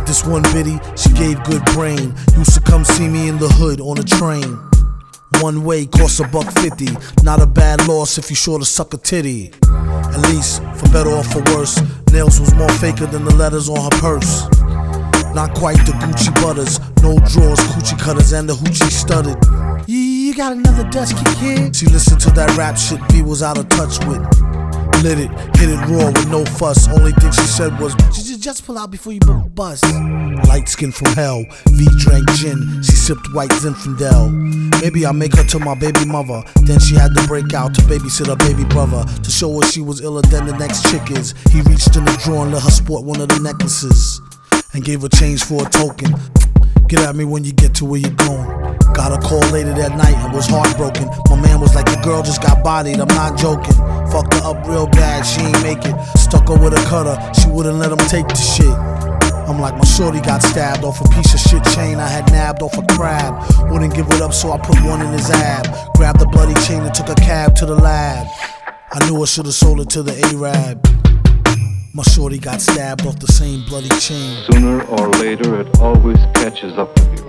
This one biddy, she gave good brain. Used to come see me in the hood on a train. One way costs a buck fifty. Not a bad loss if you sure to suck a titty. At least, for better or for worse, nails was more faker than the letters on her purse. Not quite the Gucci butters, no drawers, coochie cutters, and the hoochie studded. You, you got another dusky kid? She listened to that rap shit B was out of touch with. Lit it, hit it raw with no fuss. Only thing she said was, "J- j- just pull out before you bust. Light skin from hell, V drank gin, she sipped white Zinfandel. Maybe I make her to my baby mother. Then she had to break out to babysit her baby brother to show her she was iller than the next chick is. He reached in the drawer and let her sport one of the necklaces and gave her change for a token. Get at me when you get to where you're going. Got a call later that night and was heartbroken. My man was like, The girl just got bodied, I'm not joking. Fucked her up real bad, she ain't make it. Stuck her with a cutter, she wouldn't let him take the shit. I'm like, my shorty got stabbed off a piece of shit chain I had nabbed off a crab. Wouldn't give it up, so I put one in his ab. Grabbed the bloody chain and took a cab to the lab. I knew I should've sold it to the Arab. My shorty got stabbed off the same bloody chain. Sooner or later, it always catches up with you.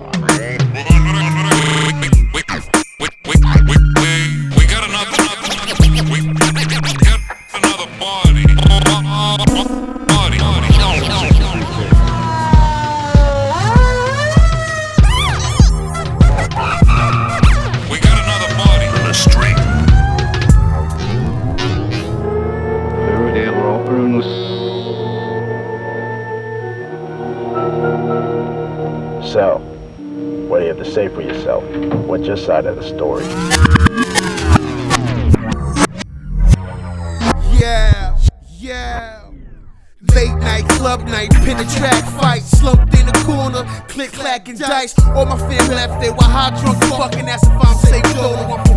So, what do you have to say for yourself? What's your side of the story? Yeah, yeah. Late night, club night, pin the track fight, slumped in the corner, click clacking dice. All my fam left there while high drunk fucking ass if I'm safe solo.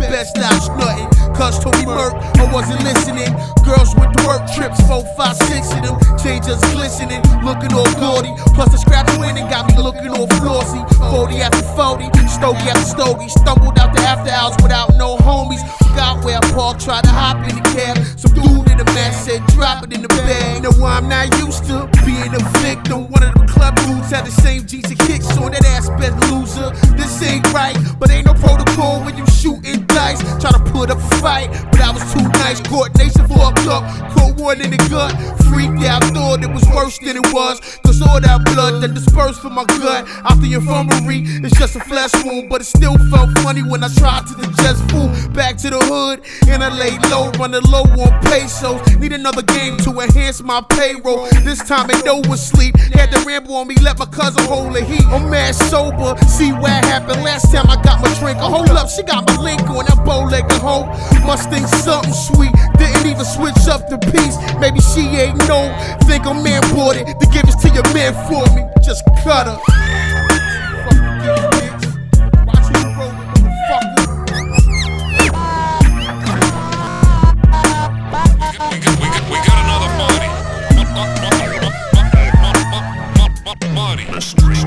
Looking all gaudy. Plus the scratch winning got me looking all flossy. 40 after 40, stogie after stogie. Stumbled out the after hours without no homies. Forgot where I parked, tried to hop in the cab. Some dude in the mask said, drop it in the bag. Know why I'm not used to being a victim. One of them club dudes had the same G's and kicks on that ass best loser. This ain't right, but ain't no protocol when you shooting dice. Try to put up a fight, but I was too nice. Coordination fucked up, caught one in the gut. Freaked out, thought it was worse than it was. Cause all that blood that dispersed from my gut after the infirmary is just a flesh wound. But it still felt funny when I tried to digest food. Back to the hood, and I laid low, running low on pesos. Need another game to enhance my payroll. This time ain't no one sleep. Had to ramble on me, let my cousin hold the heat. I'm mad sober, see what happened last time I got my drink. Oh, hold up, she got my link on that bow legged hoe. Must think something sweet. Didn't even switch up the piece. Maybe she ain't know. Think a man bought it to give it to your man for me. Just cut her. Mystery.